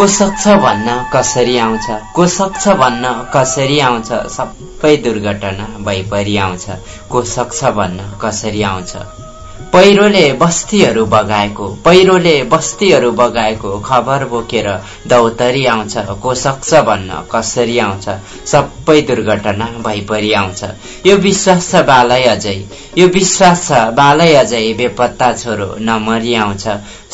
को सक्छ भन्न कसरी आउँछ? को सक्छ भन्न कसरी आउँछ? सबै दुर्घटना भइपरि आउँछ। को सक्छ भन्न कसरी आउँछ? पहिरोले बस्तीहरू बगाएको पहिरोले बस्तीहरू बगाएको खबर बोकेर दौतरी आउँछ। को सक्छ भन्न कसरी आउँछ? सबै दुर्घटना भइपरि आउँछ। यो विश्वास छ बालै अझै। यो विश्वास छ बालै अझै। बेपत्ता छोरो नमरी आउँछ।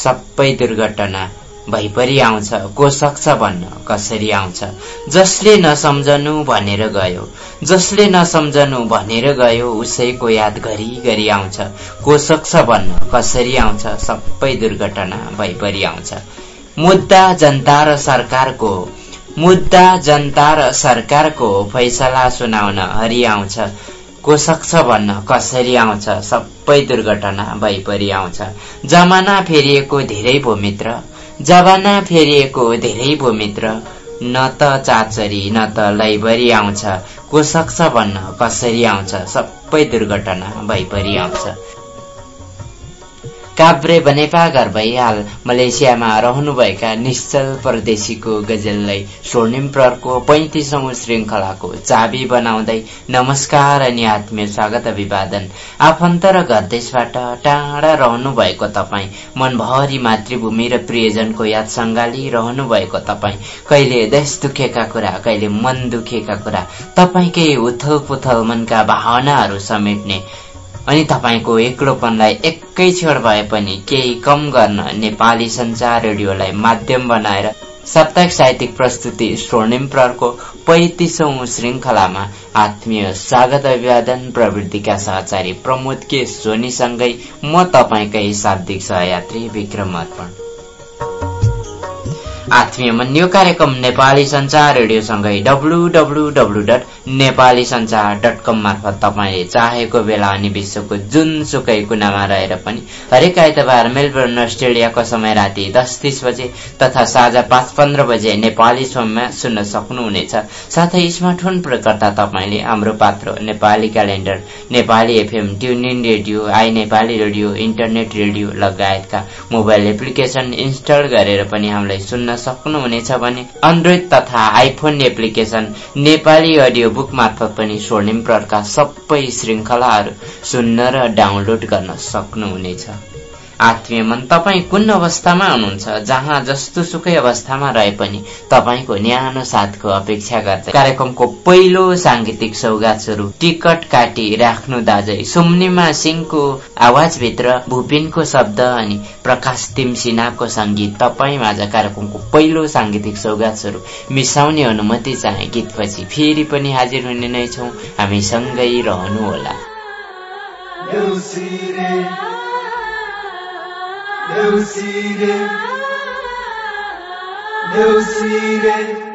सबै दुर्घटना भइपरि आउँछ। को सक्छ भन्न? कसरी आउँछ? जसले नसम्झनु भनेर गयो। जसले नसम्झनु भनेर गयो उसैको याद घरि घरि आउँछ। को सक्छ भन्न? कसरी आउँछ? सबै दुर्घटना भइपरि आउँछ। मुद्दा जनता र सरकारको मुद्दा जनता र सरकारको फैसला सुनाउन हरि आउँछ। को सक्छ भन्न? कसरी आउँछ? सबै दुर्घटना भइपरि आउँछ। जमाना फेरिएको धेरै भो जवाना फेरिएको धेरै भो मित्र न त चाचरी न त लैबरी आउँछ। को सक्छ भन्न कसरी आउँछ? सबै दुर्घटना भइपरि आउँछ। काभ्रे बनेपा घर भइहाल मलेसियामा रहनुभएका निश्चल परदेशीको गजललाई स्वर्णिम प्रहरको पैंतिसौं श्रृङ्खलाको चाबी बनाउँदै नमस्कार अनि आत्मीय स्वागत अभिवादन। आफन्त र घर देशबाट टाढा रहनु भएको तपाईँ मनभरि मातृभूमि र प्रियजनको याद सङ्गाली रहनु भएको तपाईँ। कहिले देश दुखेका कुरा कहिले मन दुखेका कुरा तपाईँकै उथल पुथल मनका भावनाहरू समेट्ने अनि तपाईँको एक्लोपनलाई एकै क्षण भए पनि केही कम गर्न नेपाली संचार रेडियोलाई माध्यम बनाएर साप्ताहिक साहित्यिक प्रस्तुति स्वर्णिम प्रहरको पैतिसौं श्रृङ्खलामा आत्मीय स्वागत अभिवादन प्रवृत्तिका सहचारी प्रमोद के सोनीसँगै म तपाईँकै शाब्दिक सहयात्री विक्रम अर्पण। आत्मीय यो कार्यक्रम नेपाली संचार रेडियोसँगै डब्लु डट नेपाली संचार डट कम मार्फत तपाईँले चाहेको बेला अनि विश्वको जुनसुकै कुनामा रहेर पनि हरेक आइतबार मेलबोर्न अस्ट्रेलियाको समय राति दस तीस बजे तथा साँझ पाँच पन्ध्र बजे नेपाली स्वरमा सुन्न सक्नुहुनेछ। साथै स्मार्टफोन प्रयोगकर्ता तपाईँले Hamro Patro Nepali calendar Nepali FM TuneIn radio I Nepali radio internet radio लगायतका मोबाइल एप्लिकेशन इन्स्टल गरेर पनि हामीलाई सुन्न सक्नुहुनेछ भने एन्ड्रोइड तथा iPhone application Nepali audio book मार्फत पनि स्वर्णिम प्रहरका सबै श्रृङ्खलाहरू सुन्न र डाउनलोड गर्न सक्नुहुनेछ आत्मीय मन तपाईँ कुन अवस्थामा हुनुहुन्छ? जहाँ जस्तो सुकै अवस्थामा रहे पनि तपाईँको न्यानो साथको अपेक्षा गर्दै। कार्यक्रमको पहिलो सांगीतिक सौगात स्वरूप टिकट काटी राख्नु दाजै। सुम्निमा सिंहको आवाजभित्र भूपिनको शब्द अनि प्रकाश तिम सिन्हाको संगीत तपाईँ माझ कार्यक्रमको पहिलो सांगीतिक सौगात स्वरूप मिसाउने अनुमति चाहे गीतपछि फेरि पनि हाजिर हुने नै छौ। Deus seated, Deus seated.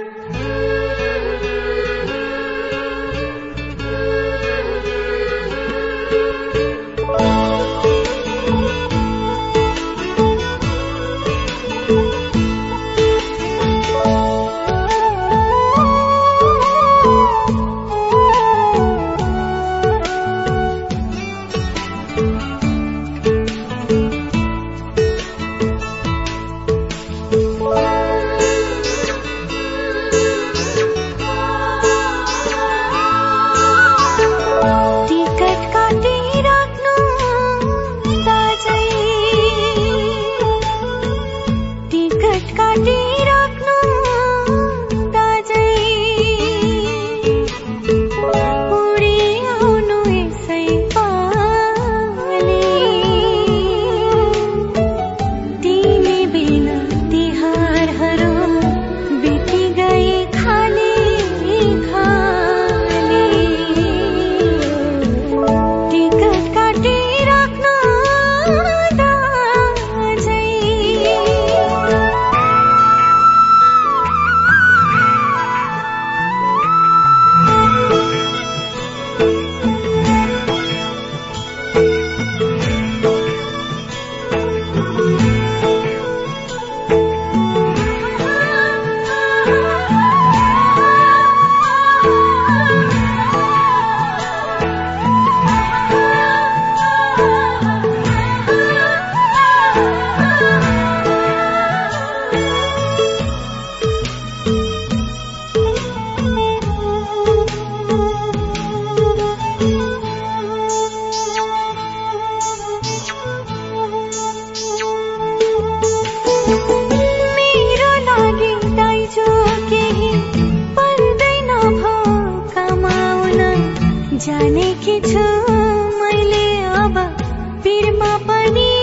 जाने के छु मैले अब पिरमा पनि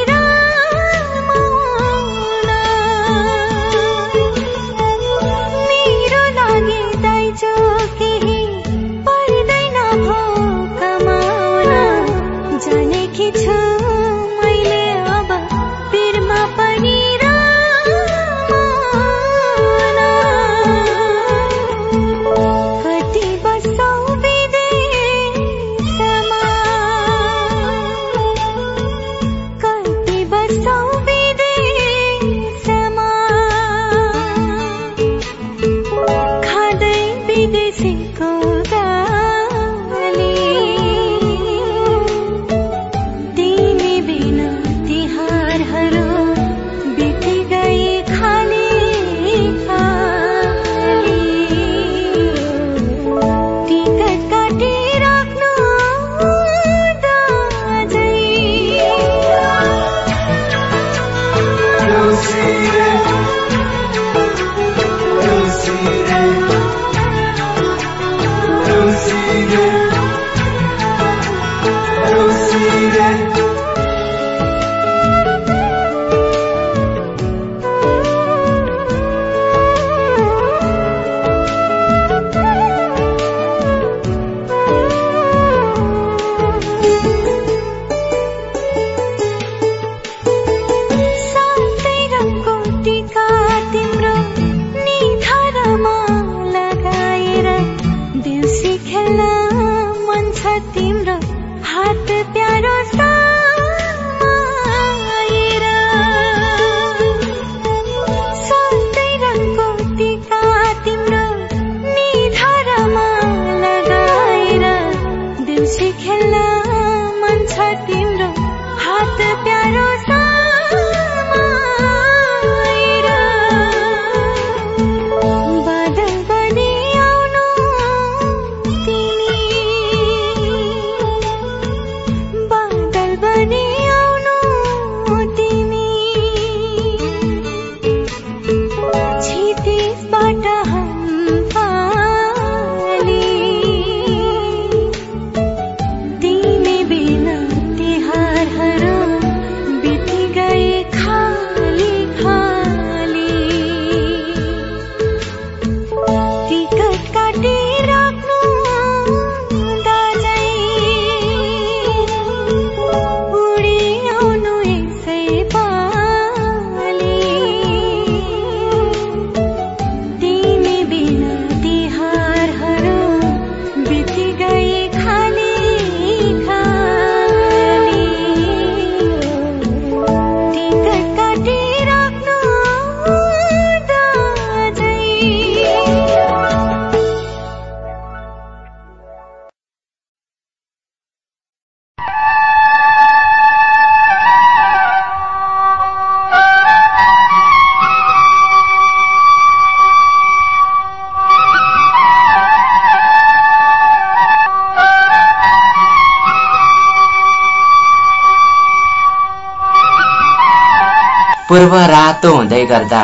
रातो हुँदै गर्दा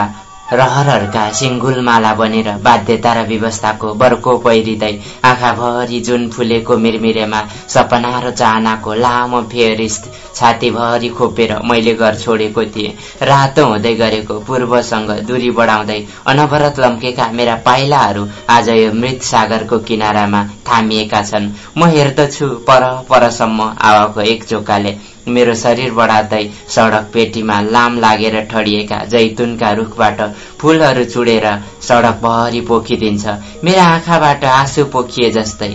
रहरहरूका सिङ्गुलमाला बनेर बाध्यता र व्यवस्थाको बर्को पहिरिँदै आँखाभरि जुन फुलेको मिरमिरेमा सपना र चाहनाको लामो फेरिस्त छातीभरि खोपेर मैले घर छोडेको थिएँ। रातो हुँदै गरेको पूर्वसँग दूरी बढाउँदै अनवरत लम्केका मेरा पाइलाहरू आज यो मृत सागरको किनारामा थामिएका छन्। म हेर्दछु पर परसम्म आवाको एक चोकाले मेरो शरीर बढाउँदै सडक पेटीमा लाम लागेर ठडिएका जैतुनका रुखबाट फूलहरू चुडेर सडकभरि पोखिदिन्छ। मेरा आँखाबाट आँसु पोखिए जस्तै।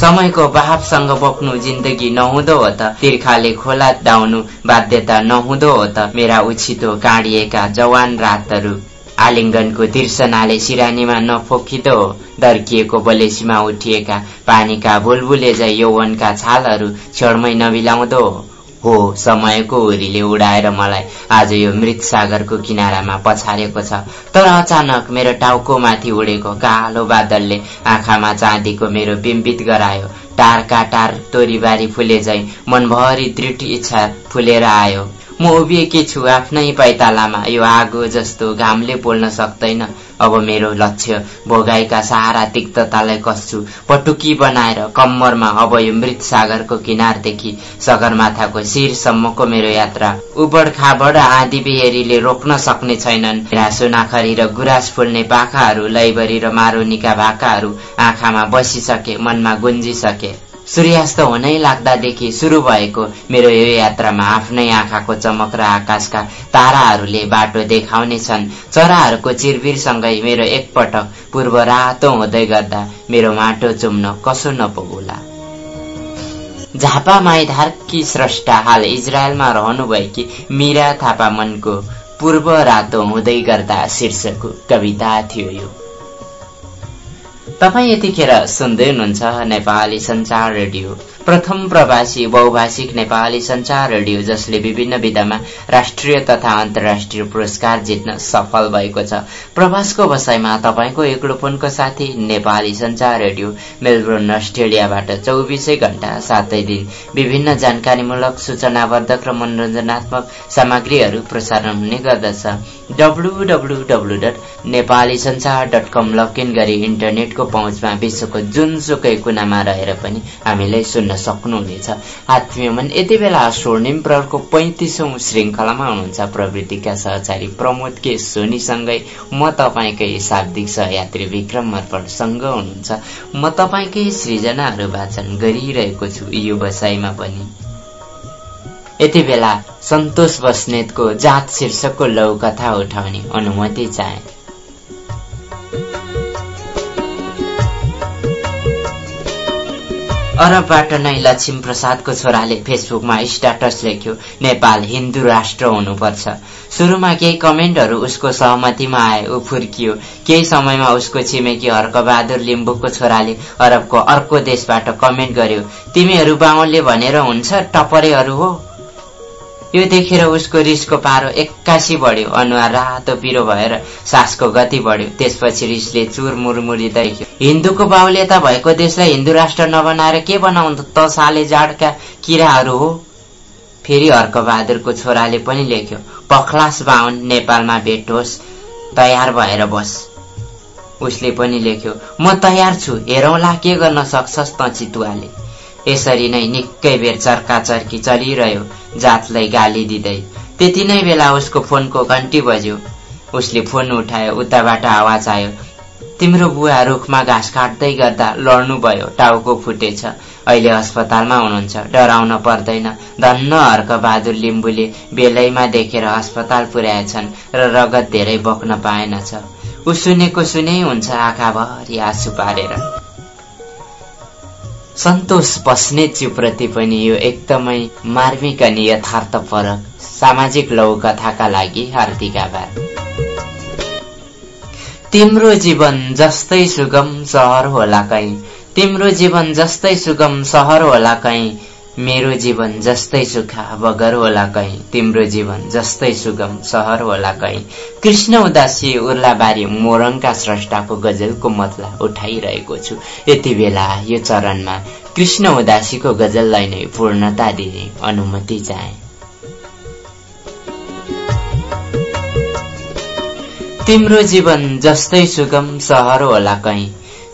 समयको बहावसँग बोक्नु जिन्दगी नहुँदो हो त। तिर्खाले खोला दाउनु बाध्यता नहुँदो हो त। मेरा उछितो काँडिएका जवान रातहरू। आलिङ्गनको तिर्सनाले सिरानीमा नफोकिँदो दर्किएको बलेसीमा उठिएका पानीका बुलबुले झै यौवनका छालहरू छेउमै नबिलाउँदो। हो समयको हुरीले उडाएर मलाई आज यो मृत सागरको किनारामा पछारेको छ। तर अचानक मेरो टाउकोमाथि उडेको कालो बादलले आँखामा चाँदीको मेरो बिम्बित गरायो। टारका टार तोरीबारी फुले झै मनभरि दृढ इच्छा फुलेर आयो। म उभिएकी छु आफ्नै पैतालामा। यो आगो जस्तो घामले पोल्न सक्दैन। अब मेरो लक्ष्य भोगाईका सहारा तिक्ततालाई कस्छु। पटुकी बनाएर कम्मरमा अब यो मृत सागरको किनारदेखि सगरमाथाको शिरसम्मको मेरो यात्रा। उबड खाबड आँधी बेहेरीले रोक्न सक्ने छैनन्। रासो नाखरी र गुराँस फुल्ने पाखाहरू लैबरी र मारोनीका भाकाहरू आँखामा बसिसके मनमा गुन्जिसके। सूर्यास्त हुनै लाग्दादेखि सुरु भएको मेरो यो यात्रामा आफ्नै आँखाको चमक र आकाशका ताराहरूले बाटो देखाउने छन् चराहरूको चिरबिरसँगै मेरो एकपटक पूर्व रातो हुँदै गर्दा मेरो माटो चुम्न कसो नपुगुला। झापा माइधारकी स्रष्टा हाल इजरायलमा रहनुभएकी मिरा थापा मनको पूर्व रातो हुँदै गर्दा शीर्षकको कविता थियो यो। तपाईँ यतिखेर सुन्दै हुनुहुन्छ नेपाली संचार रेडियो। प्रथम प्रवासी बहुभाषिक नेपाली संचार रेडियो जसले विभिन्न विधामा राष्ट्रिय तथा अन्तर्राष्ट्रिय पुरस्कार जित्न सफल भएको छ। प्रवासको बसाइमा तपाईँको एक्लोपनको साथी नेपाली संचार रेडियो मेलबोर्न अस्ट्रेलियाबाट चौबिसै घण्टा सातै दिन। विभिन्न जानकारीमूलक सूचनावर्धक र मनोरञ्जनात्मक सामग्रीहरू प्रसारण हुने गर्दछ। डब्लु डट नेपाली संचार डट कम लगइन गरी इन्टरनेटको पहुँचमा विश्वको जुनसुकै कुनामा रहेर पनि हामीलाई सुन्न सक्नुहुनेछ। आत्मीय मन यति बेला स्वर्णिम प्रहरको पैँतिसौं श्रृङ्खलामा हुनुहुन्छ प्रवृत्तिका सहचारी प्रमोद के सोनीसँगै म तपाईँकै शाब्दिक सहयात्री विक्रम मर्पणसँग हुनुहुन्छ। म तपाईँकै सृजनाहरू वाचन गरिरहेको छु यो बसाइमा पनि। यति बेला सन्तोष बस्नेतको जात शीर्षकको लौ कथा उठाउने अनुमति चाहे। अरबबाट नै लक्ष्मी प्रसादको छोराले फेसबुकमा स्ट्याटस लेख्यो नेपाल हिन्दू राष्ट्र हुनुपर्छ। सुरुमा केही कमेन्टहरू उसको सहमतिमा आए ऊ फुर्कियो। केही समयमा उसको छिमेकी हर्कबहादुर लिम्बूको छोराले अरबको अर्को देशबाट कमेन्ट गर्यो तिमीहरू बाहुनले भनेर हुन्छ टपरेहरू हो। यो देखेर उसको रिसको पारो एक्कासी बढ्यो अनुहार रातो पिरो भएर सासको गति बढ्यो। त्यसपछि रिसले चुर मुरमुरिँदै हिन्दूको बाहुल्यता भएको देशलाई हिन्दू राष्ट्र नबनाएर के बनाउँदो त साले जाडका किराहरू हो। फेरि हर्कबहादुरको छोराले पनि लेख्यो पखलास बाहुन नेपालमा भेटोस् तयार भएर बस। उसले पनि लेख्यो म तयार छु हेरौँला के गर्न सक्छस् त चितुवाले? यसरी नै निकै बेर चर्काचर्की चलिरह्यो। जातलाई गाली दिँदै। त्यति नै बेला उसको फोनको घन्टी बज्यो। उसले फोन उठायो उताबाट आवाज आयो तिम्रो बुवा रुखमा घाँस काट्दै गर्दा लड्नु भयो टाउको फुटेछ अहिले अस्पतालमा हुनुहुन्छ डराउन पर्दैन। धन्न हर्क बहादुर लिम्बुले बेलैमा देखेर अस्पताल पुर्याएछन् र रगत धेरै बग्न पाएनछ। ऊ सुनेको सुनै हुन्छ आँखाभरि आँसु पारेर। सन्तोष बस्नेतज्यूप्रति पनि यो एकदमै मार्मिक अनि यथार्थपरक सामाजिक लौ कथाका लागि हार्दिक आभार। तिम्रो जीवन जस्तै सुगम सहर होला कहीँ। तिम्रो जीवन जस्तै सुगम सहर होला कहीँ। मेरो जीवन जस्तै सुखा बगर होला कहीँ। तिम्रो जीवन जस्तै सुगम सहर होला कहीँ। कृष्ण उदासी उर्लाबारी मोरङका स्रष्टाको गजलको मतला उठाइरहेको छु। यति बेला यो चरणमा कृष्ण उदासीको गजललाई नै पूर्णता दिने अनुमति चाहे। तिम्रो जीवन जस्तै सुगम सहर होला कहीँ।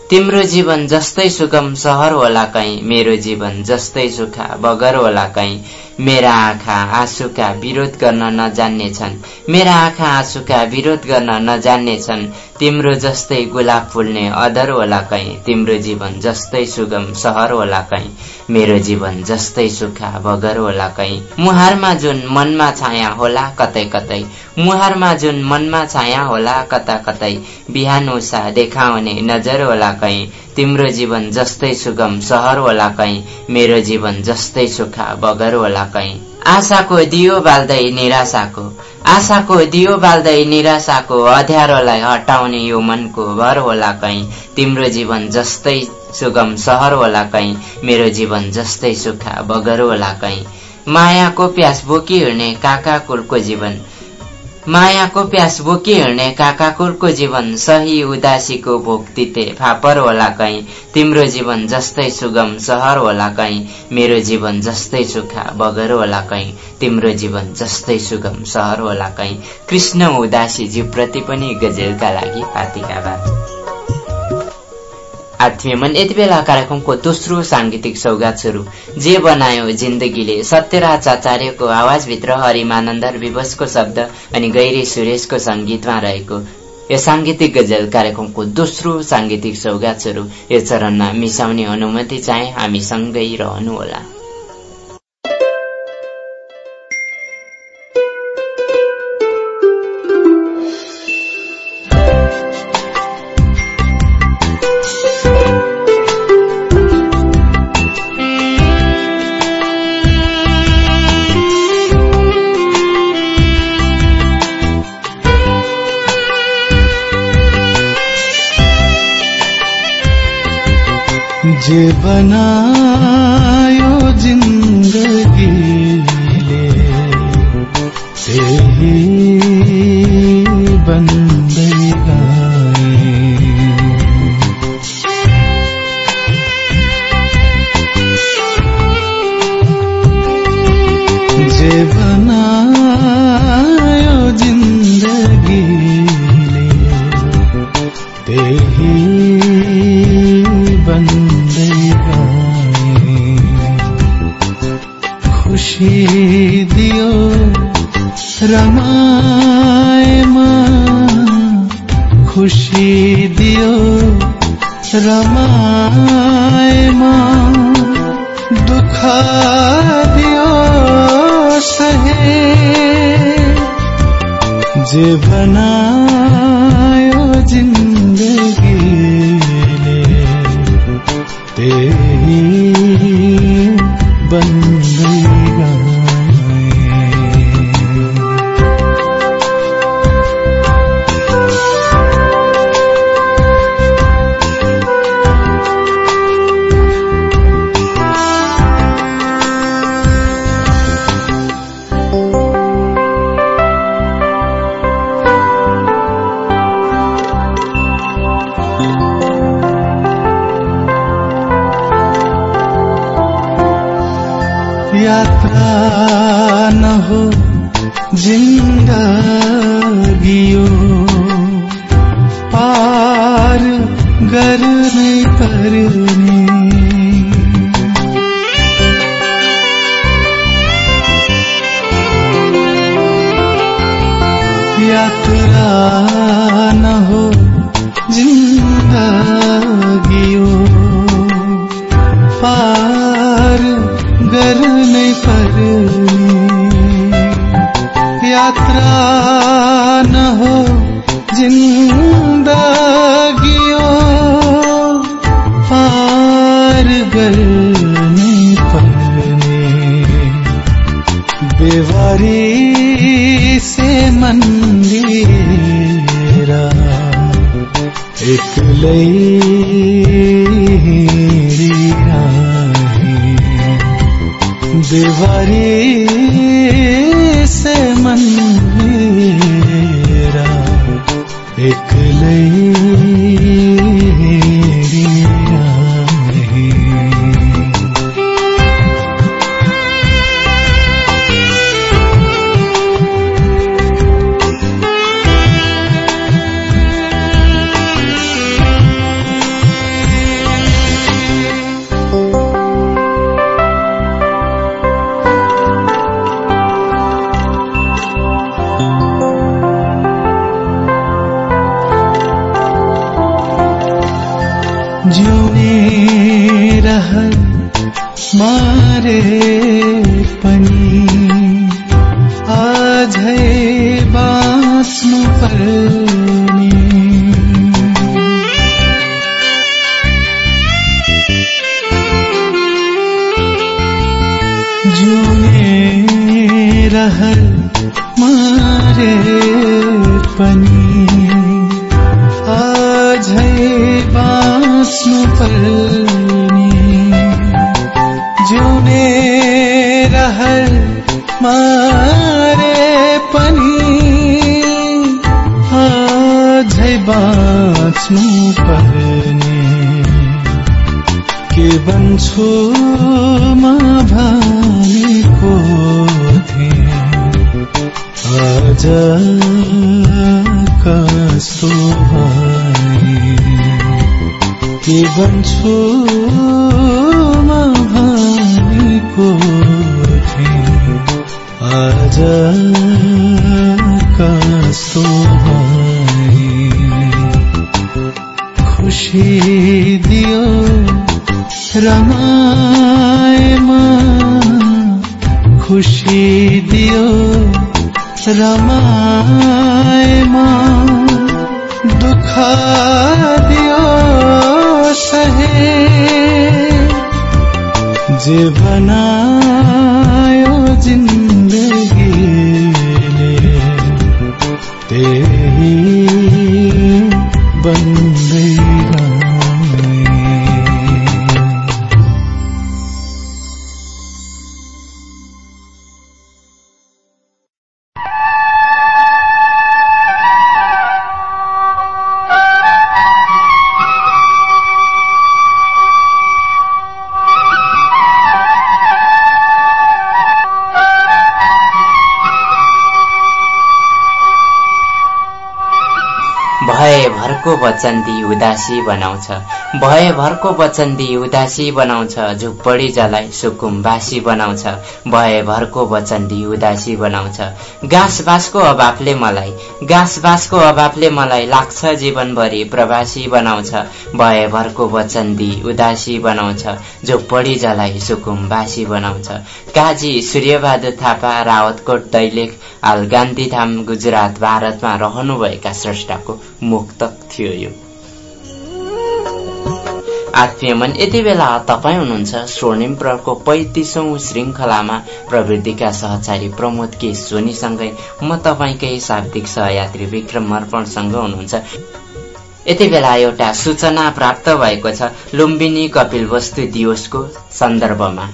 तिम्रो जीवन जस्तै सुगम सहर होला कहीँ मेरो जीवन जस्तै सुखा बगर होला कहीँ। मेरा आँखा आँसुका विरोध गर्न नजान्नेछन्। मेरा आँखा आँसुका विरोध गर्न नजान्नेछन्। तिम्रो जस्तै गुलाब फुल्ने अदर होला कहीँ। तिम्रो जीवन जस्तै सुगम सहर होला कहीँ। मेरो जीवन जस्तै सुखा बगर होला कहीँ। मुहारमा जुन मनमा छाया होला कतै कतै। मुहारमा जुन मनमा छाया होला कता कतै। बिहान उषा देखाउने नजर होला कहीँ। तिम्रो जीवन जस्तै सुगम सहर होला कहीँ मेरो जीवन जस्तै सुखा बगर होला कहीँ। आशाको दियो बाल्दै निराशाको आशाको दियो बाल्दै निराशाको अध्यारोलाई हटाउने यो मनको भर होला कहीँ। तिम्रो जीवन जस्तै सुगम सहर होला कहीँ मेरो जीवन जस्तै सुखा बगर होला कहीँ। मायाको प्यास बोकी हिँड्ने काका कुलको जीवन मायाको प्यास बोकी हिँड्ने काकाकुरको जीवन सही उदासीको भोक तिते फापर होला कहीँ। तिम्रो जीवन जस्तै सुगम सहर होला कहीँ। मेरो जीवन जस्तै सुखा बगर होला कहीँ। तिम्रो जीवन जस्तै सुगम सहर होला कहीँ। कृष्ण उदासी जीवप्रति पनि गजेलका लागि पातिका आत्मीय मन यति बेला कार्यक्रमको दोस्रो साङ्गीतिक सौगात स्वरूप जे बनायो जिन्दगीले सत्यराज आचार्यको आवाजभित्र हरिमानन्दर विवशको शब्द अनि गैरी सुरेशको संगीतमा रहेको यो साङ्गीतिक गजल कार्यक्रमको दोस्रो साङ्गीतिक सौगात स्वरूप यो चरणमा मिसाउने अनुमति चाहे हामी सँगै रहनुहोला। जे बनायो दियो रमाएमा खुसी दियो रमाएमा दुख दियो सहे जे बनायो जिन्दगीले त्यही बन्दै जिउने रहर मारे पनि। पर्ने जिउने रहर मारे बाँच्नु पर्ने। के बन्छु म भनेको थिएँ आज कस्तो के बन्छु म भनेको थिएँ आज दियो रमाएमा खुसी दियो रमाएमा दुःख दियो सहे। जे बनायो जिन्दगीले वचन दिई उदासी बनाउँछ। भयभरको वचन दिई उदासी बनाउँछ। झुकपडी जलाई सुकुम्बासी बनाउँछ। भयभरको वचन दिई उदासी बनाउँछ। घाँस बाँसको अभावले मलाई घाँस बाँसको अभावले मलाई लाग्छ जीवनभरि प्रवासी बनाउँछ। भयभरको वचन दिई उदासी बनाउँछ। झुकपडी जलाई सुकुम्बासी बनाउँछ। काजी सूर्यबहादुर थापा रावतकोट दैलेख हाल गान्धीधाम गुजरात भारतमा रहनुभएका स्रष्टाको मुक्तक थियो यो। आत्मीय मन यति बेला तपाईँ हुनुहुन्छ स्वर्णिम प्रहरको पैतिसौं श्रृङ्खलामा प्रवृत्तिका सहचारी प्रमोद के सोनीसँगै म तपाईँकै शाब्दिक सहयात्री विक्रम अर्पणसँग हुनुहुन्छ। यति बेला एउटा सूचना प्राप्त भएको छ लुम्बिनी कपिल वस्तु दिवसको सन्दर्भमा।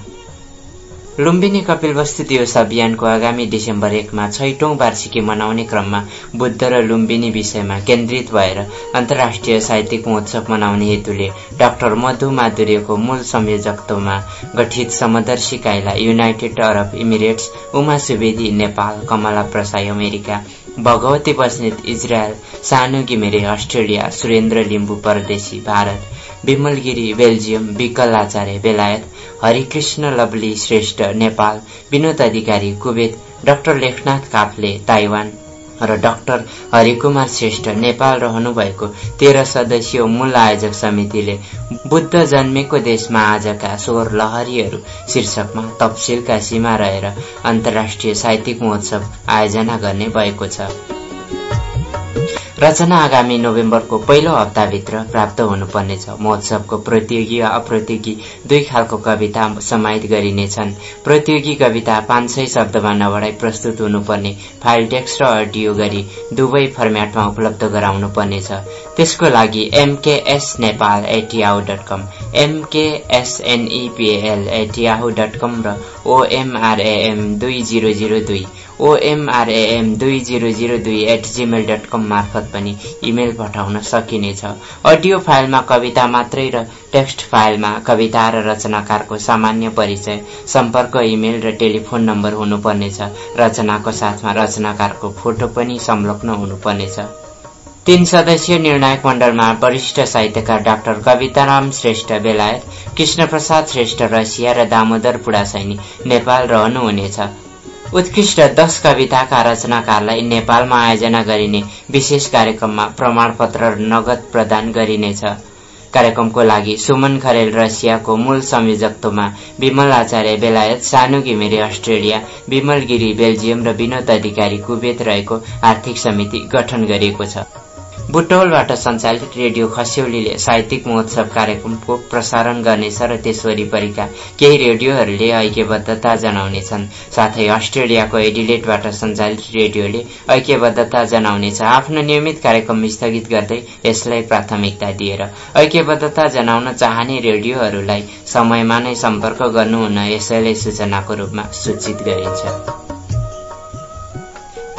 लुम्बिनी कपिल वस्तु दिवस अभियानको आगामी डिसेम्बर एकमा छैटौं वार्षिकी मनाउने क्रममा बुद्ध र लुम्बिनी विषयमा केन्द्रित भएर अन्तर्राष्ट्रिय साहित्यिक महोत्सव मनाउने हेतुले डाक्टर मधु माधुर्यको मूल संयोजकत्वमा गठित समदर्शी काइला United Arab Emirates Uma Subedi Nepal Kamala Prasai America Bhagwati Basnet Israel Sanu Ghimire Australia Surendra Limbu परदेशी भारत विमल गिरी बेल्जियम विकल आचार्य बेलायत Harikrishna Lovely Shrestha Nepal Binod Adhikari Kuwait doctor Lekhnath Kafle Taiwan र डाक्टर हरिकुमार श्रेष्ठ नेपाल रहनुभएको तेह्र सदस्यीय मूल आयोजक समितिले बुद्ध जन्मेको देशमा आजका स्वर लहरीहरू शीर्षकमा तपसिलका सीमा रहेर अन्तर्राष्ट्रिय साहित्यिक महोत्सव आयोजना गर्ने भएको छ। रचना आगामी नोभेम्बरको पहिलो हप्ताभित्र प्राप्त हुनुपर्नेछ। महोत्सवको प्रतियोगी वा अप्रतियोगी दुई खालको कविता समाहित गरिनेछन्। प्रतियोगी कविता पाँच सय शब्दमा नबढाई प्रस्तुत हुनुपर्ने फाइल टेक्स्ट र अडियो गरी दुवै फर्म्याटमा उपलब्ध गराउनु पर्नेछ त्यसको लागि एमकेएस नेपाल कम र ओएमआरएएम दुई जिरो जिरो दुई O M R A A M दुई जिरो जिरो दुई एट जीमेल डट कम मार्फत पनि इमेल पठाउन सकिनेछ। अडियो फाइलमा कविता मात्रै र टेक्स्ट फाइलमा कविता र रचनाकारको सामान्य परिचय सम्पर्क इमेल र टेलिफोन नम्बर हुनुपर्नेछ। रचनाको साथमा रचनाकारको फोटो पनि संलग्न हुनुपर्नेछ। तीन सदस्यीय निर्णायक मण्डलमा वरिष्ठ साहित्यकार डाक्टर कविताराम श्रेष्ठ बेलायत कृष्ण प्रसाद श्रेष्ठ रसिया र दामोदर पुडासैनी नेपाल रहनुहुनेछ। उत्कृष्ट दश कविताका रचनाकारलाई नेपालमा आयोजना गरिने विशेष कार्यक्रममा प्रमाणपत्र नगद प्रदान गरिनेछ। कार्यक्रमको लागि सुमन खरेल रसियाको मूल संयोजकत्वमा विमल आचार्य बेलायत सानु घिमिरे अस्ट्रेलिया विमल गिरी बेल्जियम र विनोद अधिकारी कुवेत रहेको आर्थिक समिति गठन गरिएको छ। बुटौलबाट सञ्चालित रेडियो खस्यौलीले साहित्यिक महोत्सव कार्यक्रमको प्रसारण गर्नेछ र त्यस वरिपरिका केही रेडियोहरूले ऐक्यबद्धता जनाउनेछन्। साथै अस्ट्रेलियाको एडिलेटबाट सञ्चालित रेडियोले ऐक्यबद्धता जनाउनेछ। आफ्नो नियमित कार्यक्रम स्थगित गर्दै यसलाई प्राथमिकता दिएर ऐक्यबद्धता जनाउन चाहने रेडियोहरूलाई समयमा नै सम्पर्क गर्नुहुन यसैले सूचनाको रूपमा सूचित गरिन्छ।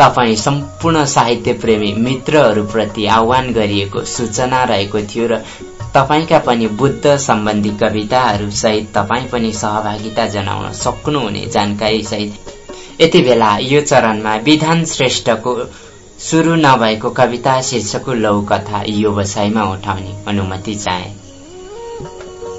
तपाईँ सम्पूर्ण साहित्य प्रेमी मित्रहरूप्रति आह्वान गरिएको सूचना रहेको थियो र तपाईँका पनि बुद्ध सम्बन्धी कविताहरू सहित तपाईँ पनि सहभागिता जनाउन सक्नुहुने जानकारी सहित यति बेला यो चरणमा विधान श्रेष्ठको सुरु नभएको कविता शीर्षकको यो बसाइमा उठाउने अनुमति चाहे।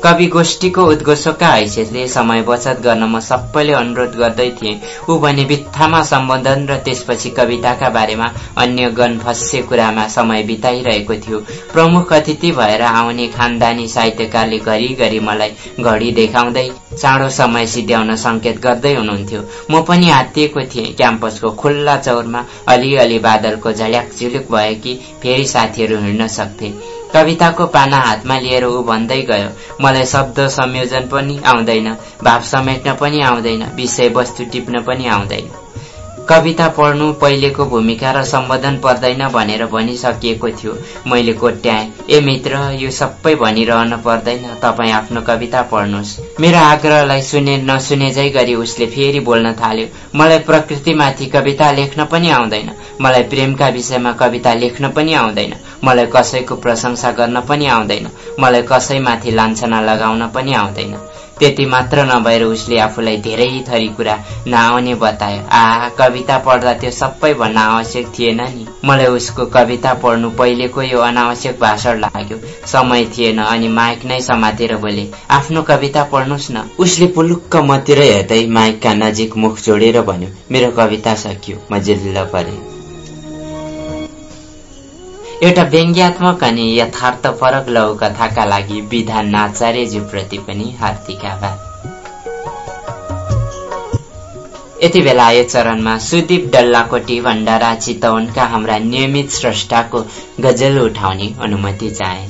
कवि गोष्ठीको उद्घोषकका हैसियतले समय बचत गर्न म सबैले अनुरोध गर्दै थिएँ। ऊ भने बित्थामा सम्बोधन र त्यसपछि कविताका बारेमा अन्य गनफस्य कुरामा समय बिताइरहेको थियो। प्रमुख अतिथि भएर आउने खानदानी साहित्यकारले घरिघरि मलाई घडी देखाउँदै चाँडो समय सिध्याउन संकेत गर्दै हुनुहुन्थ्यो। म पनि हातिएको थिएँ। क्याम्पसको खुल्ला चौरमा अलिअलि बादलको झल्याक झुलुक भयो कि फेरि साथीहरू हिँड्न सक्थे। कविताको पाना हातमा लिएर ऊ भन्दै गयो मलाई शब्द संयोजन पनि आउँदैन भाव समेट्न पनि आउँदैन विषयवस्तु टिप्न पनि आउँदैन। कविता पढ्नु पहिलेको भूमिका र सम्बोधन पर्दैन भनेर भनिसकिएको थियो। मैले कोट्याएँ ए मित्र यो सबै भनिरहन पर्दैन। तपाईँ आफ्नो कविता पढ्नुहोस्। मेरो आग्रहलाई सुने नसुने जै गरी उसले फेरि बोल्न थाल्यो। मलाई प्रकृतिमाथि कविता लेख्न पनि आउँदैन। मलाई प्रेमका विषयमा कविता लेख्न पनि आउँदैन। मलाई कसैको प्रशंसा गर्न पनि आउँदैन। मलाई कसैमाथि लान्छना लगाउन पनि आउँदैन। त्यति मात्र नभएर उसले आफूलाई धेरै थरी कुरा नआउने बतायो। आ कविता पढ्दा त्यो सबै भन्न आवश्यक थिएन नि। मलाई उसको कविता पढ्नु पहिलेको यो अनावश्यक भाषण लाग्यो। समय थिएन अनि माइक नै समातेर बोले आफ्नो कविता पढ्नुहोस् न। उसले पुलुक्क मतिर हेर्दै माइकका नजिक मुख जोडेर भन्यो मेरो कविता सकियो म जिल्ल परे। एउटा व्यङ्ग्यात्मक अनि यथार्थपरक लघु कथाका लागि विधान आचार्यज्यूप्रति पनि हार्दिक आभार। यति बेला यो चरणमा सुदीप डल्लाकोटी भण्डारा चितवनका हाम्रा नियमित स्रष्टाको गजल उठाउने अनुमति चाहे।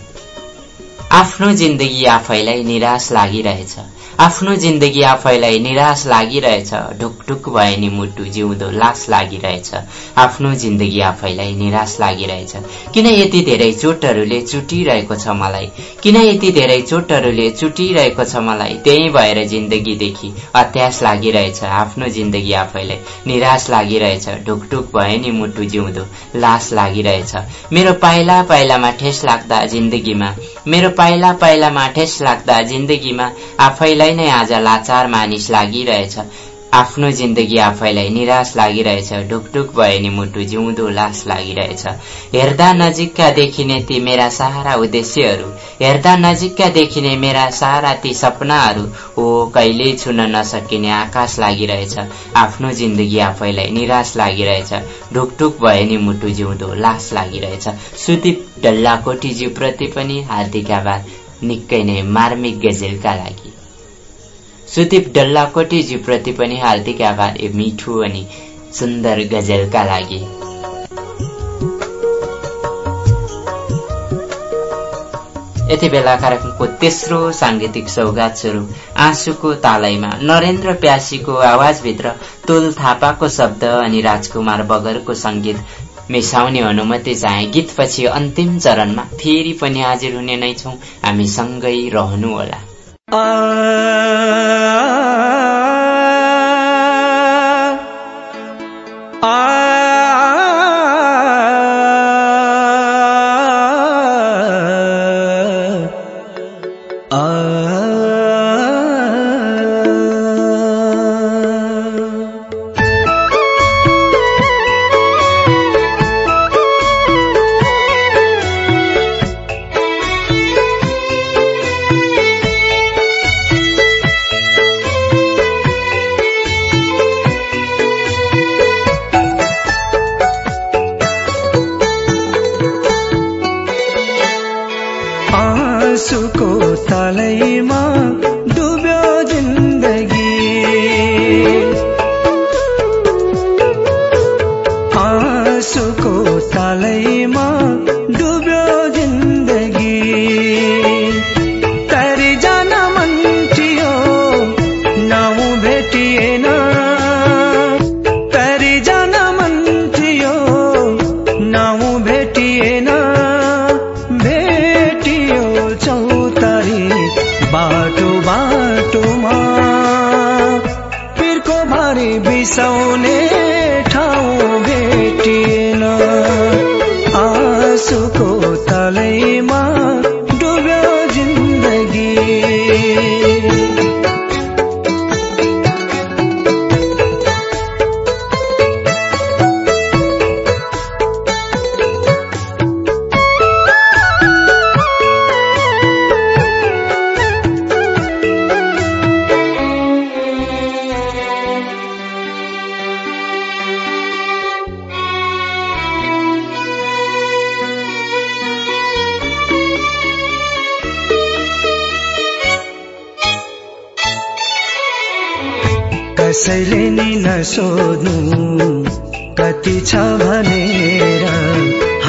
आफ्नो जिन्दगी आफैलाई निराश लागिरहेछ। आफ्नो जिन्दगी आफैलाई निराश लागिरहेछ। ढुकढुक भए नि मुटु जिउँदो लास लागिरहेछ। आफ्नो जिन्दगी आफैलाई निराश लागिरहेछ। किन यति धेरै चोटहरूले चुटिरहेको छ मलाई? किन यति धेरै चोटहरूले चुटिरहेको छ मलाई? त्यही भएर जिन्दगीदेखि अत्यास लागिरहेछ। आफ्नो जिन्दगी आफैलाई निराश लागिरहेछ। ढुकढुक भए नि मुटु जिउँदो लास लागिरहेछ। मेरो पाइला पाइलामा ठेस लाग्दा जिन्दगीमा मेरो पाइला पाइलामा ठेस लाग्दा जिन्दगीमा आफैलाई नै आज लाचार मानिस लागिरहेछ। आफ्नो जिन्दगी आफैलाई निराश लागिरहेछ। ढुकढुक भए नि मुटु जिउँदो लास लागिरहेछ। हेर्दा नजिकका देखिने ती मेरा सारा उद्देश्यहरू हेर्दा नजिकका देखिने मेरा सारा ती सपनाहरू हो कहिल्यै छुन नसकिने आकाश लागिरहेछ। आफ्नो जिन्दगी आफैलाई निराश लागिरहेछ। ढुकढुक भए नि मुटु जिउँदो लास लागिरहेछ। सुदीप डल्लाकोटीज्यूप्रति पनि हार्दिक आभार। निकै नै मार्मिक गजेलका लागि। सुदीप डल्लाकोटीज्यूप्रति पनि हार्दिक आभार ए मिठो अनि सुन्दर गजलका लागि। यति बेला कार्यक्रमको तेस्रो साङ्गीतिक सौगात स्वरूप आँसुको तालैमा नरेन्द्र प्यासीको आवाजभित्र तुल थापाको शब्द अनि राजकुमार बगरको संगीत मिसाउने अनुमति चाहे गीतपछि अन्तिम चरणमा फेरि पनि हाजिर हुने नै छौँ। हामी सँगै रहनुहोला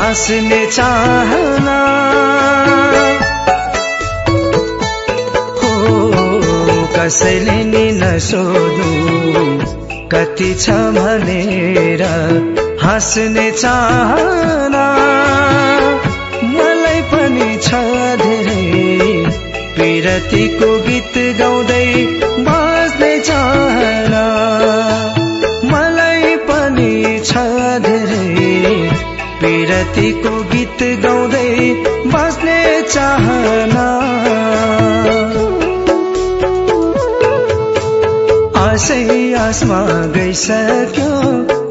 हाँस्ने चाहना। कसैले नि नसोध्नु कति छ भनेर हाँस्ने चाहना। मलाई पनि छ धेरै। पिरतीको गीत गाउँदै पिरतीको गीत गाउँदै बस्ने चाहना। आशै आसमा गइसक्यो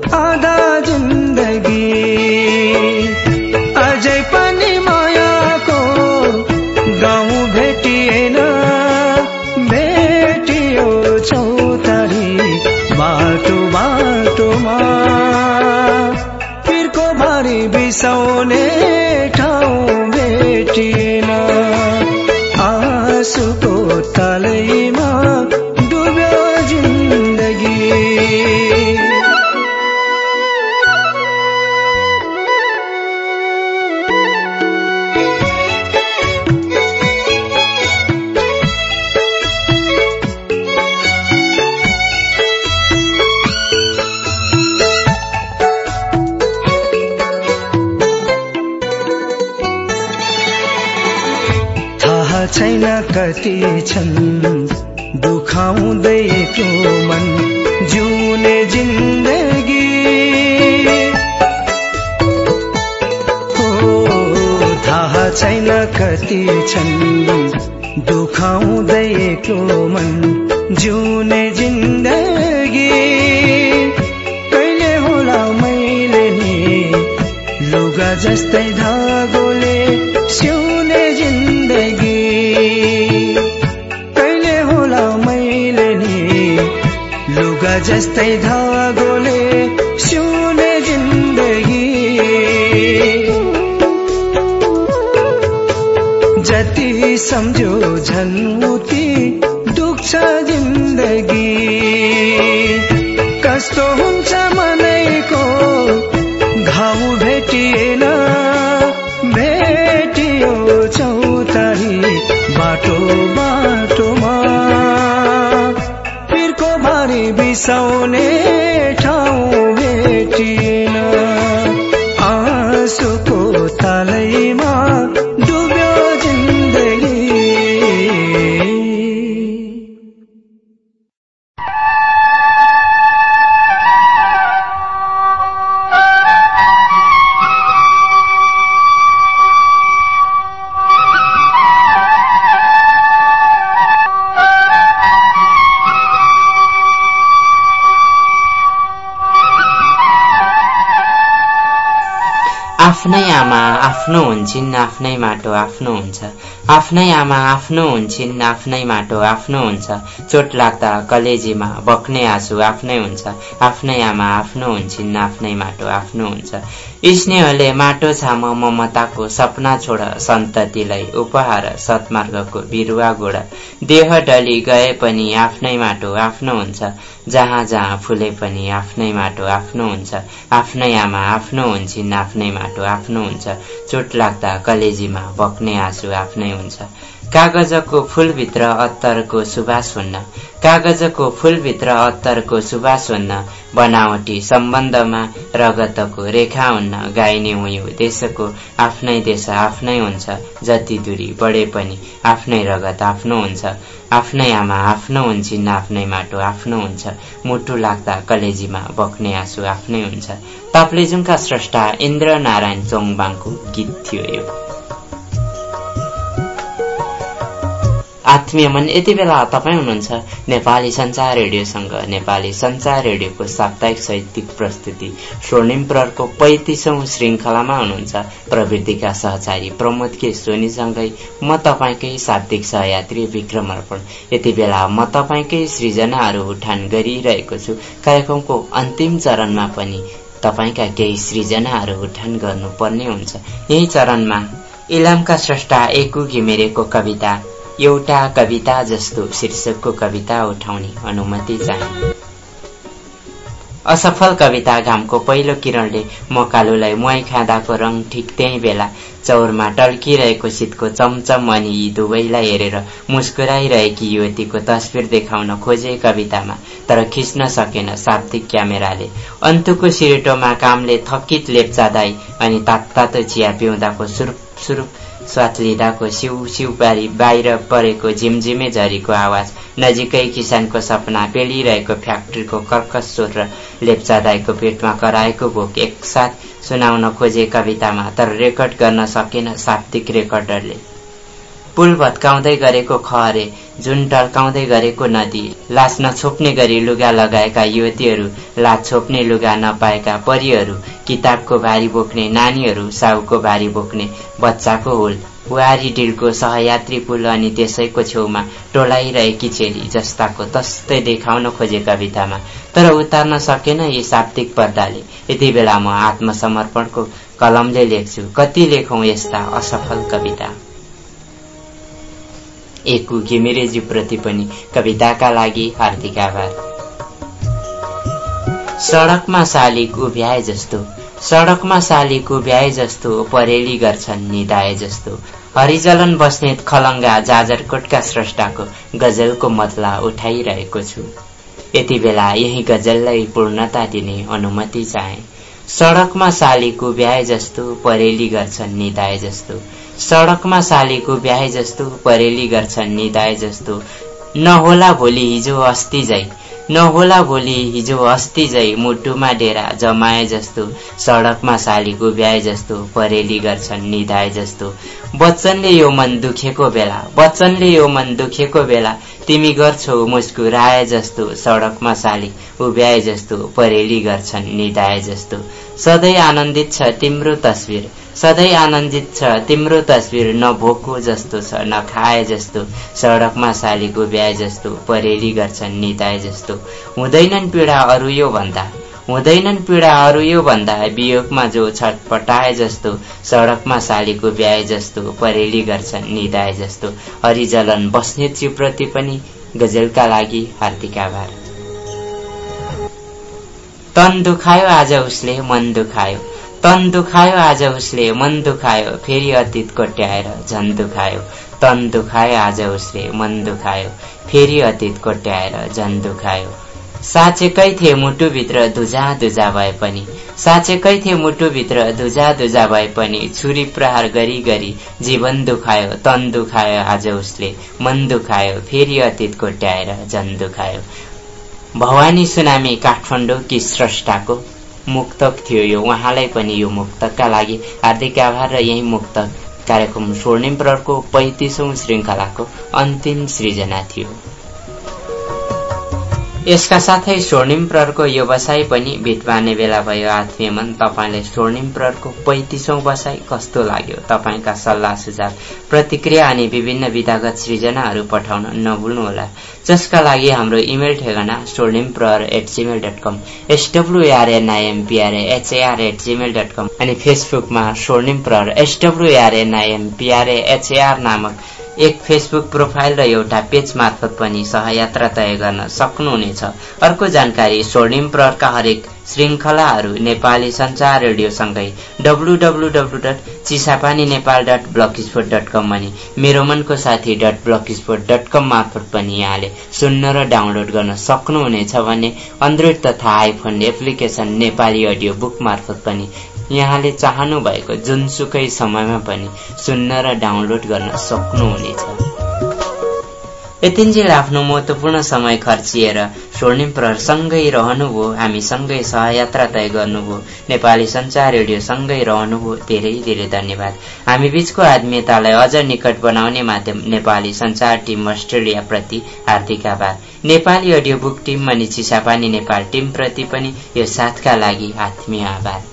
छैन कति छन्। दुखाउँदैको मन जिउने जिन्दगी। हो थाहा छैन कति छन्। दुखाउँदैको मन जिउने जिन्दगी। कहिले होला मैले नि लुगा जस्तै धागोले जस्तै धागोले सिउने जिन्दगी। जति सम्झो झन् दुख्छ जिन्दगी। कस्तो आमा आफ्नो हुन्छन् आफ्नै माटो आफ्नो हुन्छ। आफ्नै आमा आफ्नो हुन्छन् आफ्नै माटो आफ्नो हुन्छ। चोट लाग्दा कलेजीमा बक्ने आँसु आफ्नै हुन्छ। आफ्नै आमा आफ्नो हुन्छन् आफ्नै माटो आफ्नो हुन्छ। स्नेहले माटो छाम ममताको सपना छोड सन्ततिलाई उपहार सत्मार्गको बिरुवा गोड। देह डली गए पनि आफ्नै माटो आफ्नो हुन्छ। जहाँ जहाँ फुले पनि आफ्नै माटो आफ्नो हुन्छ। आफ्नै आमा आफ्नो हुन्छन् आफ्नै माटो आफ्नो हुन्छ। चोट लाग्दा कलेजीमा बग्ने आँसु आफ्नै हुन्छ। कागजको फूलभित्र अत्तरको सुबास हुन्न। कागजको फूलभित्र अत्तरको सुबास हुन्न। बनावटी सम्बन्धमा रगतको रेखा हुन्न गाइने हुँ देशको आफ्नै देश आफ्नै हुन्छ जति दूरी बढे पनि आफ्नै रगत आफ्नो हुन्छ। आफ्नै आमा आफ्नो हुन्छन् आफ्नै माटो आफ्नो हुन्छ। मुटु लाग्दा कलेजीमा बग्ने आँसु आफ्नै हुन्छ। ताप्लेजुङका स्रष्टा इन्द्र नारायण चोङबाङको गीत थियो यो। आत्मीय मन यति बेला तपाईँ हुनुहुन्छ। नेपाली संचार रेडियोसँग नेपाली संचार रेडियोको साप्ताहिक साहित्यिक प्रस्तुति स्वर्णिम प्रहरको पैतिसौँ श्रृङ्खलामा हुनुहुन्छ। प्रवृत्तिका सहचारी प्रमोद के सोनीसँगै म तपाईँकै शाब्दिक सहयात्री विक्रम अर्पण। यति बेला म तपाईँकै सृजनाहरू उठान गरिरहेको छु। कार्यक्रमको अन्तिम चरणमा पनि तपाईँका केही सृजनाहरू उठान गर्नुपर्ने हुन्छ। यही चरणमा इलामका स्रष्टा एकु घिमिरेको कविता एउटा कविता जस्तो शीर्षकको कविता उठाउने अनुमति चाहे असफल कविता घामको पहिलो किरणले मकालुलाई मुहाई खाँदाको रङ ठिक त्यही बेला चौरमा टल्किरहेको शीतको चमचम अनि यी दुवैलाई हेरेर मुस्कुराइरहेकी युवतीको तस्विर देखाउन खोजे कवितामा तर खिच्न सकेन शाब्दिक क्यामेराले। अन्तुको सिरेटोमा कामले थकित लेप्चादाई अनि तात्तातो चिया पिउँदाको सुरुप सुरुप स्वात लिँदाको सिउ सिउ पारी बाहिर परेको झिमझिमे झरीको आवाज नजिकै किसानको सपना पेलिरहेको फ्याक्ट्रीको कर्कस स्वर र लेप्चा दाईको पेटमा कराएको भोक एकसाथ सुनाउन खोजे कवितामा तर रेकर्ड गर्न सकेन साप्तिक रेकर्डरले। पुल भत्काउँदै गरेको खहरे जुन टल्काउँदै गरेको नदी लास नछोप्ने गरी लुगा लगाएका युवतीहरू लास छोप्ने लुगा नपाएका परिहरू किताबको भारी बोक्ने नानीहरू साउको भारी बोक्ने बच्चाको हुल बुहारी डिलको सहयात्री पुल अनि त्यसैको छेउमा टोलाइरहेकी चेली जस्ताको तस्तै देखाउन खोजे कवितामा तर उतार्न सकेन यी साप्तिक पर्दाले। यति बेला म आत्मसमर्पणको कलमले लेख्छु। कति लेखौं यस्ता असफल कविता? एकु घिमिरेज्यूप्रति पनि कविताका लागि हार्दिक आभार। सडकमा शालिक उभ्याए जस्तो सडकमा शालिक उभ्याए जस्तो परेली गर्छन् निदाए जस्तो। हरिजलन बस्नेत खलङ्गा जाजरकोटका स्रष्टाको गजलको मतला उठाइरहेको छु। यति बेला यही गजललाई पूर्णता दिने अनुमति चाहे। सडकमा शालिक उभ्याए जस्तो परेली गर्छन् निदाए जस्तो। सडकमा सालीको ब्याहे जस्तो परेली गर्छन् निदाए जस्तो। नहोला भोलि हिजो अस्ति जाइ नहोला भोलि हिजो अस्ति जै मुटुमा डेरा जमाए जस्तो। सडकमा सालीको ब्याए जस्तो। परेली गर्छन् निधाए जस्तो। बच्चनले यो मन दुखेको बेला। बच्चनले यो मन दुखेको बेला। तिमी गर्छौ मुस्कुराए जस्तो। सडकमा साली उभ्याए जस्तो। परेली गर्छन् निधाए जस्तो। सधैँ आनन्दित छ तिम्रो तस्विर। सधैँ आनन्दित छ। तिम्रो तस्विर न भोको जस्तो छ न खाए जस्तो। सडकमा सालीको ब्याए जस्तो परेली गर्छन् निताए जस्तो। हुँदैनन् पीडा अरू यो भन्दा। हुँदैनन् पीडा अरू यो भन्दा। वियोगमा जो छटपटाए जस्तो सडकमा सालीको ब्याए जस्तो परेली गर्छन् निदाए जस्तो। हरिजलन बस्ने चिप्रति पनि गजलका लागि हार्दिक आभार। तन दुखायो आज उसले मन दुखायो। तन दुखायो आज उसले मन दुखायो फेरि अतीत कोट्याएर झन दुखायो। तन दुखायो आज उसले मन दुखायो फेरि अतीत कोट्याएर झन दुखायो। साँचेकै थिए मुटुभित्र दुजा दुजा भए पनि साँचेकै थिए मुटुभित्र दुजा दुजा भए पनि छुरी प्रहार गरी गरी जीवन दुखायो तन दुखायो आज उसले मन दुखायो फेरि अतीत कोट्याएर झन दुखायो। भवानी सुनामी काठमाडौँ कि स्रष्टाको मुक्तक थियो। यो उहाँलाई पनि यो मुक्तकका लागि हार्दिक आभार र यही मुक्तक कार्यक्रम स्वर्णिम प्रहरको पैतिसौं श्रृङ्खलाको अन्तिम सृजना थियो। यसका साथै स्वर्णिम प्रहरको यो बसाई पनि भिट पार्ने बेला भयो। आत्मीय मन तपाईँले स्वर्णिम प्रहरको पैतिसौं बसाई कस्तो लाग्यो? तपाईँका सल्लाह सुझाव प्रतिक्रिया अनि विभिन्न विधागत सृजनाहरू पठाउन नभुल्नुहोला। जसका लागि हाम्रो इमेल ठेगाना Swarnim Prahar at Gmail dot com S W R N I M H A R at dot com अनि फेसबुकमा स्वर्णिम प्रहर एसडब्लुआरएनआइएम एचएआर नामक एक फेसबुक प्रोफाइल र एउटा पेज मार्फत पनि सहयात्रा तय गर्न सक्नुहुनेछ। अर्को जानकारी स्वर्णिम प्रहरका हरेक श्रृङ्खलाहरू नेपाली संचार रेडियोसँगै W dot Chisapani Nepal dot blogspot dot com अनि मेरो मनको साथी. Dot blogspot dot com मार्फत पनि यहाँले सुन्न र डाउनलोड गर्न सक्नुहुनेछ भने एन्ड्रोइड तथा iPhone application Nepali audio book मार्फत पनि यहाँले चाहनु भएको जुनसुकै समयमा पनि सुन्न र डाउनलोड गर्न सक्नुहुनेछ। यतिन्जेल आफ्नो महत्वपूर्ण समय खर्चिएर स्वर्णिम प्रहरसँगै रहनुभयो हामीसँगै सहयात्रा तय गर्नुभयो नेपाली संचार रेडियोसँगै रहनुभयो धेरै धेरै धन्यवाद। हामी बीचको आत्मीयतालाई अझ निकट बनाउने माध्यम नेपाली संचार टिम अस्ट्रेलियाप्रति हार्दिक आभार। नेपाली अडियो बुक टिम अनि चिसापानी नेपाल टिमप्रति पनि यो साथका लागि आत्मीय आभार।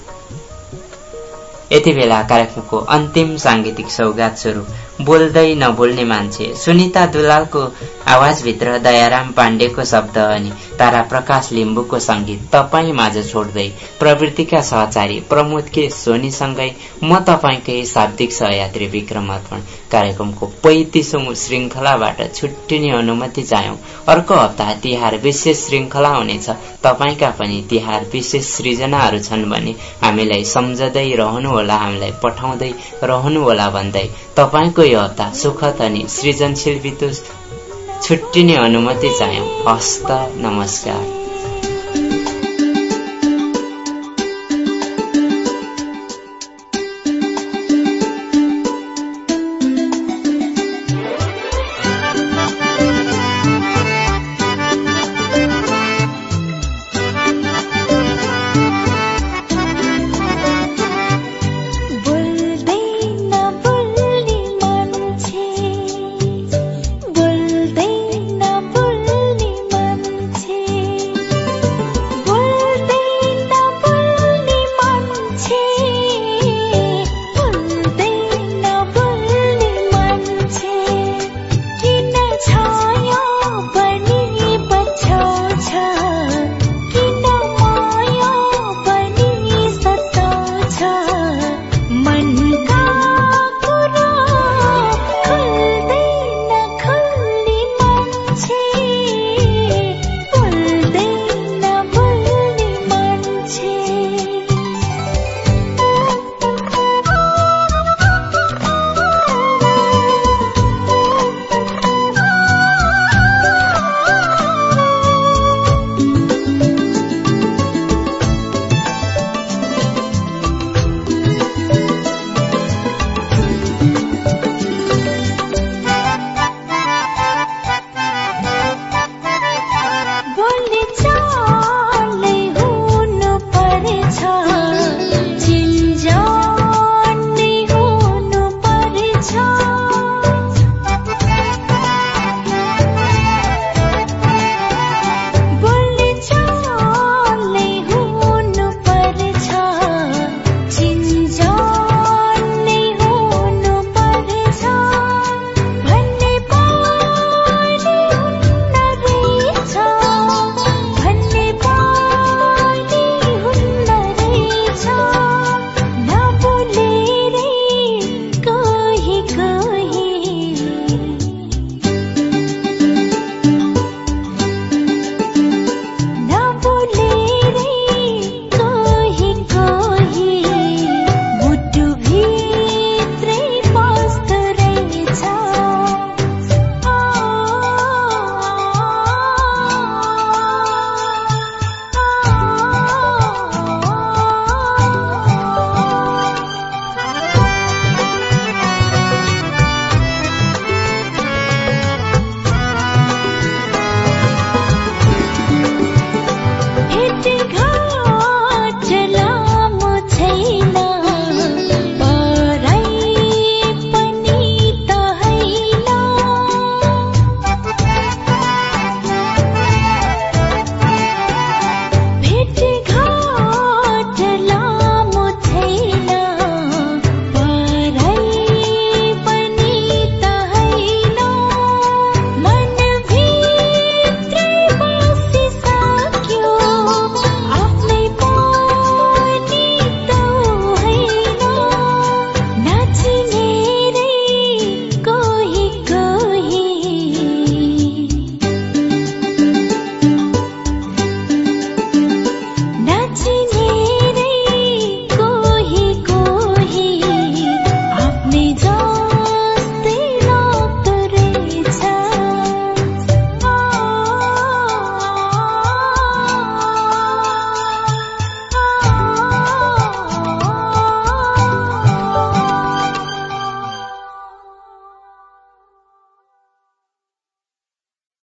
यति बेला कार्यक्रमको अन्तिम साङ्गीतिक सौगात स्वरूप बोल्दै नबोल्ने मान्छे। सुनिता दुलालको आवाजभित्र दयाराम पाण्डेको शब्द अनि तारा प्रकाश लिम्बुको संगीत तपाईँ माझ छोड्दै प्रवृत्तिका सहचारी प्रमोद के सोनीसँगै म तपाईँकै शाब्दिक सहयात्री विक्रम अर्पण कार्यक्रमको पैतिसौँ श्रृङ्खलाबाट छुट्टिने अनुमति चाह्यौं। अर्को हप्ता तिहार विशेष श्रृङ्खला हुनेछ। तपाईँका पनि तिहार विशेष सृजनाहरू छन् भने हामीलाई सम्झँदै रहनुहोला हामीलाई पठाउँदै रहनुहोला भन्दै तपाईँको यो हप्ता सुखद अनि सृजनशील बितोस्। छुट्टिने अनुमति चाह्यौं हस्त नमस्कार।